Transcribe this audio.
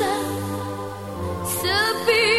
bisa sepi